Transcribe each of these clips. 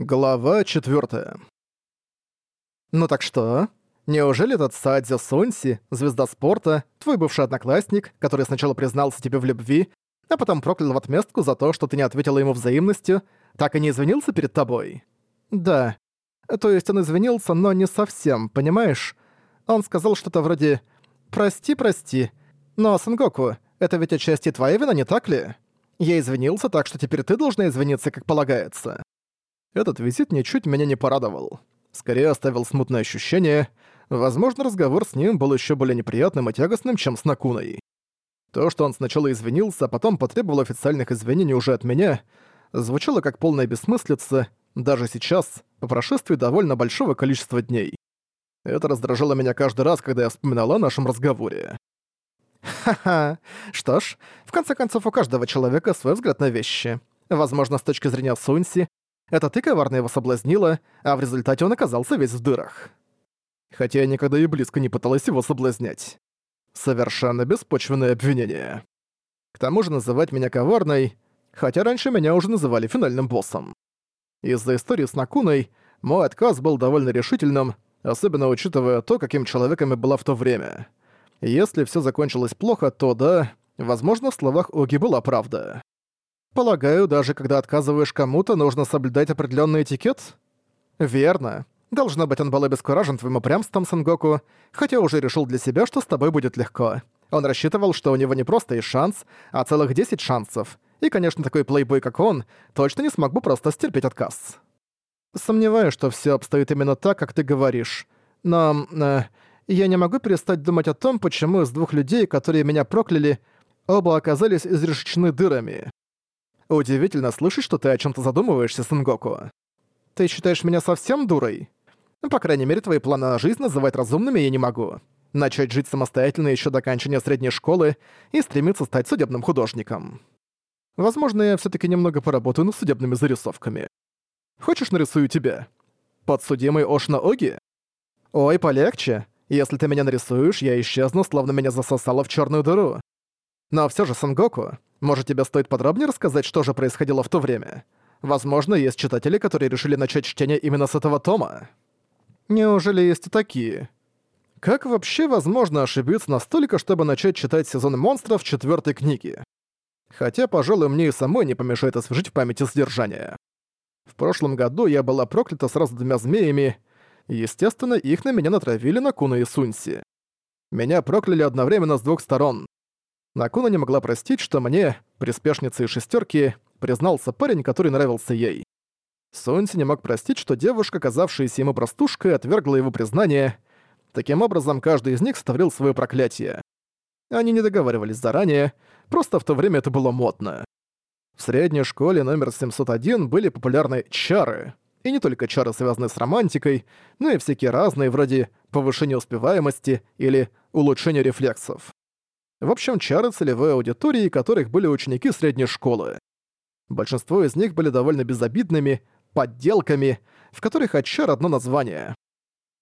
Глава 4. Ну так что? Неужели этот Садзи Сунси, звезда спорта, твой бывший одноклассник, который сначала признался тебе в любви, а потом проклял в отместку за то, что ты не ответила ему взаимностью, так и не извинился перед тобой? Да. То есть он извинился, но не совсем, понимаешь? Он сказал что-то вроде «Прости, прости, но, Сангоку, это ведь отчасти твоя вина, не так ли? Я извинился, так что теперь ты должна извиниться, как полагается». Этот визит ничуть меня не порадовал. Скорее оставил смутное ощущение. Возможно, разговор с ним был еще более неприятным и тягостным, чем с Накуной. То, что он сначала извинился, а потом потребовал официальных извинений уже от меня, звучало как полная бессмыслица, даже сейчас, по прошествии довольно большого количества дней. Это раздражало меня каждый раз, когда я вспоминала о нашем разговоре. Ха-ха. Что ж, в конце концов, у каждого человека свой взгляд на вещи. Возможно, с точки зрения Сунси, эта тыковарно его соблазнила, а в результате он оказался весь в дырах. Хотя я никогда и близко не пыталась его соблазнять. Совершенно беспочвенное обвинение. К тому же называть меня коварной, хотя раньше меня уже называли финальным боссом. Из-за истории с Накуной мой отказ был довольно решительным, особенно учитывая то, каким человеком я была в то время. Если все закончилось плохо, то да, возможно, в словах Оги была правда. Полагаю, даже когда отказываешь кому-то, нужно соблюдать определенный этикет? Верно. Должно быть, он был обескуражен твоим упрямством, Сангоку, хотя уже решил для себя, что с тобой будет легко. Он рассчитывал, что у него не просто есть шанс, а целых 10 шансов. И, конечно, такой плейбой, как он, точно не смог бы просто стерпеть отказ. Сомневаюсь, что все обстоит именно так, как ты говоришь. Но э, я не могу перестать думать о том, почему из двух людей, которые меня прокляли, оба оказались изрешечены дырами. Удивительно слышать, что ты о чем то задумываешься, Сангоку. Ты считаешь меня совсем дурой? Ну, по крайней мере, твои планы на жизнь называть разумными я не могу. Начать жить самостоятельно еще до окончания средней школы и стремиться стать судебным художником. Возможно, я все таки немного поработаю над судебными зарисовками. Хочешь, нарисую тебя? Подсудимый Ошна Оги? Ой, полегче. Если ты меня нарисуешь, я исчезну, словно меня засосало в черную дыру. Но все же, Сангоку, может, тебе стоит подробнее рассказать, что же происходило в то время? Возможно, есть читатели, которые решили начать чтение именно с этого тома. Неужели есть и такие? Как вообще возможно ошибиться настолько, чтобы начать читать «Сезон монстров» четвертой книги? Хотя, пожалуй, мне и самой не помешает освежить в памяти содержание. В прошлом году я была проклята сразу двумя змеями, и, естественно, их на меня натравили на Куна и Сунси. Меня прокляли одновременно с двух сторон. Накуна не могла простить, что мне, приспешнице шестерки, признался парень, который нравился ей. Сунси не мог простить, что девушка, казавшаяся ему простушкой, отвергла его признание. Таким образом, каждый из них ставил свое проклятие. Они не договаривались заранее, просто в то время это было модно. В средней школе номер 701 были популярны чары. И не только чары, связанные с романтикой, но и всякие разные, вроде повышения успеваемости или улучшения рефлексов. В общем, чары целевой аудитории, которых были ученики средней школы. Большинство из них были довольно безобидными, подделками, в которых от одно название.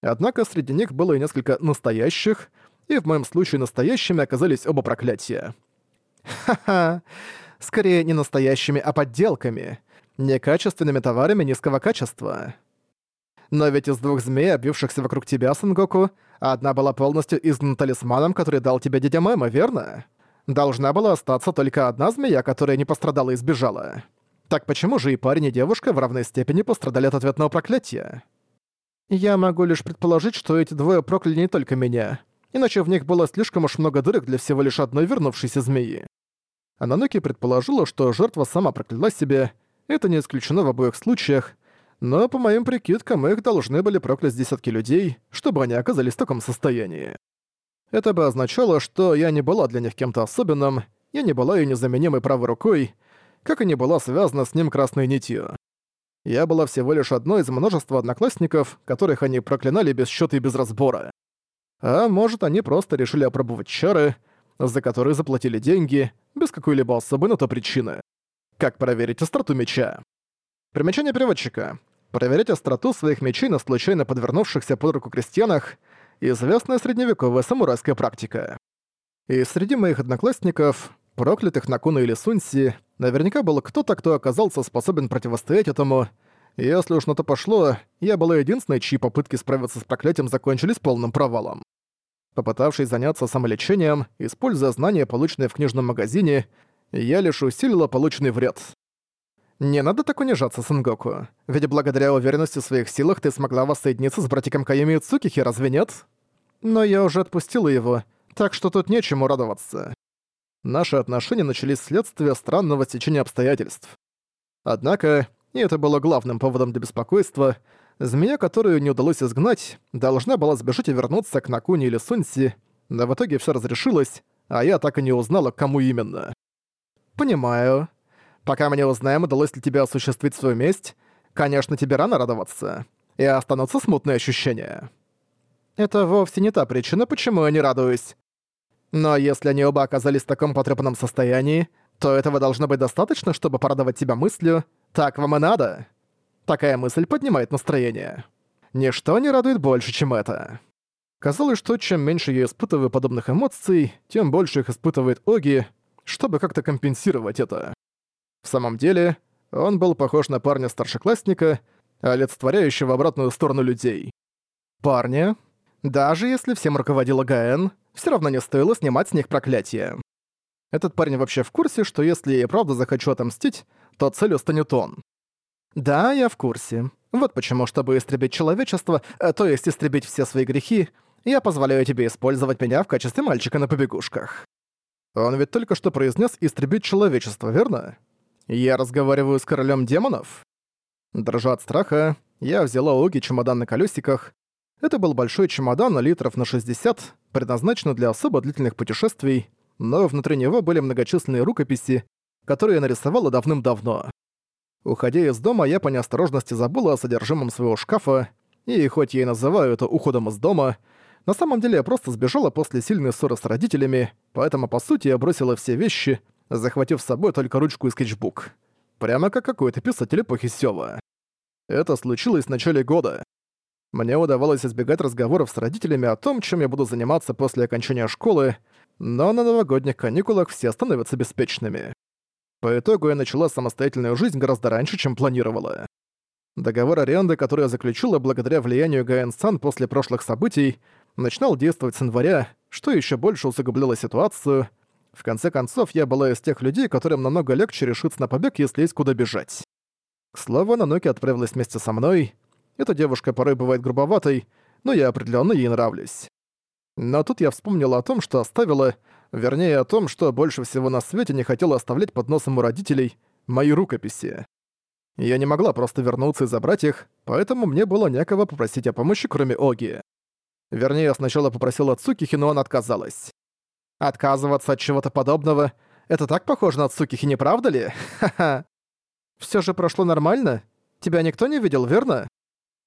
Однако среди них было и несколько настоящих, и в моем случае настоящими оказались оба проклятия. Ха-ха, скорее не настоящими, а подделками, некачественными товарами низкого качества но ведь из двух змей, обвившихся вокруг тебя, Сангоку, одна была полностью изгнана талисманом, который дал тебе дядя Мэма, верно? Должна была остаться только одна змея, которая не пострадала и сбежала. Так почему же и парень, и девушка в равной степени пострадали от ответного проклятия? Я могу лишь предположить, что эти двое прокляли не только меня, иначе в них было слишком уж много дырок для всего лишь одной вернувшейся змеи. Анануки предположила, что жертва сама прокляла себе. это не исключено в обоих случаях, но, по моим прикидкам, их должны были проклясть десятки людей, чтобы они оказались в таком состоянии. Это бы означало, что я не была для них кем-то особенным, я не была её незаменимой правой рукой, как и не была связана с ним красной нитью. Я была всего лишь одной из множества одноклассников, которых они проклинали без счета и без разбора. А может, они просто решили опробовать чары, за которые заплатили деньги, без какой-либо особой на то причины. Как проверить остроту меча? Примечание переводчика. Проверять остроту своих мечей на случайно подвернувшихся под руку крестьянах – известная средневековая самурайская практика. И среди моих одноклассников, проклятых Накуна или Сунси, наверняка был кто-то, кто оказался способен противостоять этому. Если уж на то пошло, я была единственной, чьи попытки справиться с проклятием закончились полным провалом. Попытавшись заняться самолечением, используя знания, полученные в книжном магазине, я лишь усилила полученный вред. Не надо так унижаться, Сангоку. Ведь благодаря уверенности в своих силах ты смогла воссоединиться с братиком Кайоми и Цукихи, разве нет? Но я уже отпустила его, так что тут нечему радоваться. Наши отношения начались вследствие странного течения обстоятельств. Однако, и это было главным поводом для беспокойства, змея, которую не удалось изгнать, должна была сбежать и вернуться к Накуне или Сунси, но в итоге все разрешилось, а я так и не узнала, кому именно. «Понимаю», Пока мы не узнаем, удалось ли тебе осуществить свою месть, конечно, тебе рано радоваться. И останутся смутные ощущения. Это вовсе не та причина, почему я не радуюсь. Но если они оба оказались в таком потрепанном состоянии, то этого должно быть достаточно, чтобы порадовать тебя мыслью «так вам и надо». Такая мысль поднимает настроение. Ничто не радует больше, чем это. Казалось, что чем меньше я испытываю подобных эмоций, тем больше их испытывает Оги, чтобы как-то компенсировать это. В самом деле, он был похож на парня-старшеклассника, олицетворяющего обратную сторону людей. Парня, даже если всем руководила Гаэн, все равно не стоило снимать с них проклятие. Этот парень вообще в курсе, что если я и правда захочу отомстить, то целью станет он. Да, я в курсе. Вот почему, чтобы истребить человечество, э, то есть истребить все свои грехи, я позволяю тебе использовать меня в качестве мальчика на побегушках. Он ведь только что произнес «истребить человечество», верно? Я разговариваю с королем демонов? Дрожа от страха, я взяла у Оги чемодан на колесиках. Это был большой чемодан литров на 60, предназначенный для особо длительных путешествий, но внутри него были многочисленные рукописи, которые я нарисовала давным-давно. Уходя из дома, я по неосторожности забыла о содержимом своего шкафа, и хоть я и называю это уходом из дома, на самом деле я просто сбежала после сильной ссоры с родителями, поэтому, по сути, я бросила все вещи, захватив с собой только ручку и скетчбук. Прямо как какой-то писатель эпохи Сёва. Это случилось в начале года. Мне удавалось избегать разговоров с родителями о том, чем я буду заниматься после окончания школы, но на новогодних каникулах все становятся беспечными. По итогу я начала самостоятельную жизнь гораздо раньше, чем планировала. Договор аренды, который я заключила благодаря влиянию Гаэн Сан после прошлых событий, начинал действовать с января, что еще больше усугубляло ситуацию, в конце концов, я была из тех людей, которым намного легче решиться на побег, если есть куда бежать. К слову, Нануки отправилась вместе со мной. Эта девушка порой бывает грубоватой, но я определенно ей нравлюсь. Но тут я вспомнила о том, что оставила, вернее о том, что больше всего на свете не хотела оставлять под носом у родителей мои рукописи. Я не могла просто вернуться и забрать их, поэтому мне было некого попросить о помощи, кроме Оги. Вернее, я сначала попросила Цукихи, но она отказалась. Отказываться от чего-то подобного — это так похоже на Цукихи, не правда ли? Ха-ха. Всё же прошло нормально? Тебя никто не видел, верно?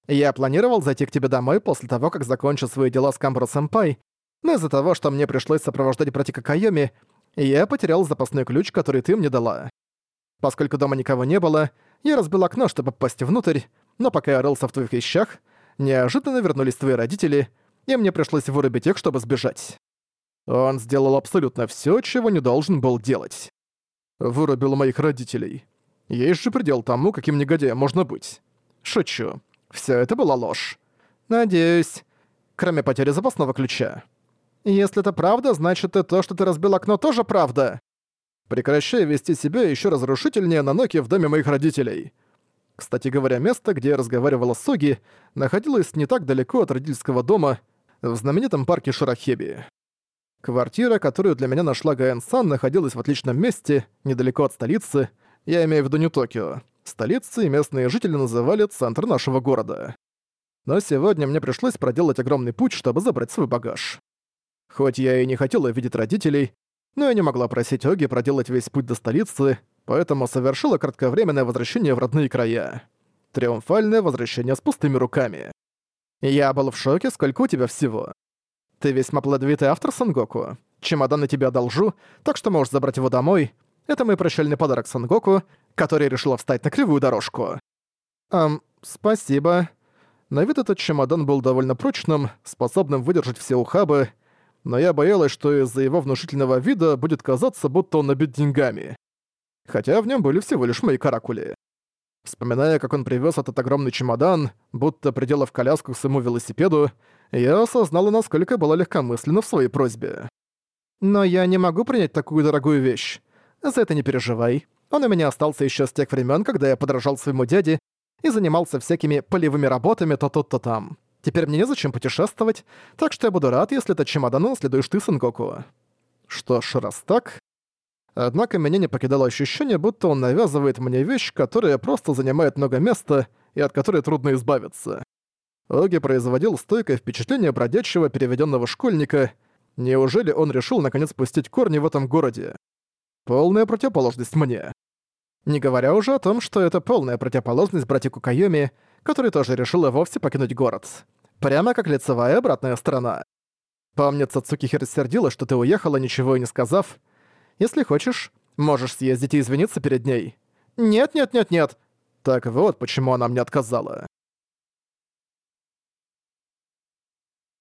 Я планировал зайти к тебе домой после того, как закончу свои дела с Камбро-сэмпай, но из-за того, что мне пришлось сопровождать братика Кайоми, я потерял запасной ключ, который ты мне дала. Поскольку дома никого не было, я разбил окно, чтобы попасть внутрь, но пока я рылся в твоих вещах, неожиданно вернулись твои родители, и мне пришлось вырубить их, чтобы сбежать. Он сделал абсолютно все, чего не должен был делать. Вырубил моих родителей. Есть же предел тому, каким негодяем можно быть. Шучу. Все это была ложь. Надеюсь. Кроме потери запасного ключа. Если это правда, значит и то, что ты разбил окно, тоже правда. Прекращай вести себя еще разрушительнее на Ноке в доме моих родителей. Кстати говоря, место, где я разговаривала с Соги, находилось не так далеко от родительского дома в знаменитом парке Шарахеби. Квартира, которую для меня нашла Гаэн Сан, находилась в отличном месте, недалеко от столицы, я имею в виду не Токио. Столицы и местные жители называли центр нашего города. Но сегодня мне пришлось проделать огромный путь, чтобы забрать свой багаж. Хоть я и не хотела видеть родителей, но я не могла просить Оги проделать весь путь до столицы, поэтому совершила кратковременное возвращение в родные края. Триумфальное возвращение с пустыми руками. Я был в шоке, сколько у тебя всего. Ты весьма плодовитый автор, Сангоку. Чемодан на тебя одолжу, так что можешь забрать его домой. Это мой прощальный подарок Сангоку, который решила встать на кривую дорожку. Эм, спасибо. На вид этот чемодан был довольно прочным, способным выдержать все ухабы, но я боялась, что из-за его внушительного вида будет казаться, будто он набит деньгами. Хотя в нем были всего лишь мои каракули. Вспоминая, как он привез этот огромный чемодан, будто приделав коляску к своему велосипеду, я осознала, насколько была легкомысленно в своей просьбе. «Но я не могу принять такую дорогую вещь. За это не переживай. Он у меня остался еще с тех времен, когда я подражал своему дяде и занимался всякими полевыми работами то тут, то там. Теперь мне незачем путешествовать, так что я буду рад, если этот чемодан унаследуешь ты, Сангоку». Что ж, раз так, Однако меня не покидало ощущение, будто он навязывает мне вещь, которая просто занимает много места и от которой трудно избавиться. Оги производил стойкое впечатление бродячего переведенного школьника. Неужели он решил наконец пустить корни в этом городе? Полная противоположность мне. Не говоря уже о том, что это полная противоположность братику Кайоми, который тоже решил и вовсе покинуть город. Прямо как лицевая обратная сторона. Помнится, Цукихир сердила, что ты уехала, ничего и не сказав, если хочешь, можешь съездить и извиниться перед ней. Нет-нет-нет-нет. Так вот, почему она мне отказала.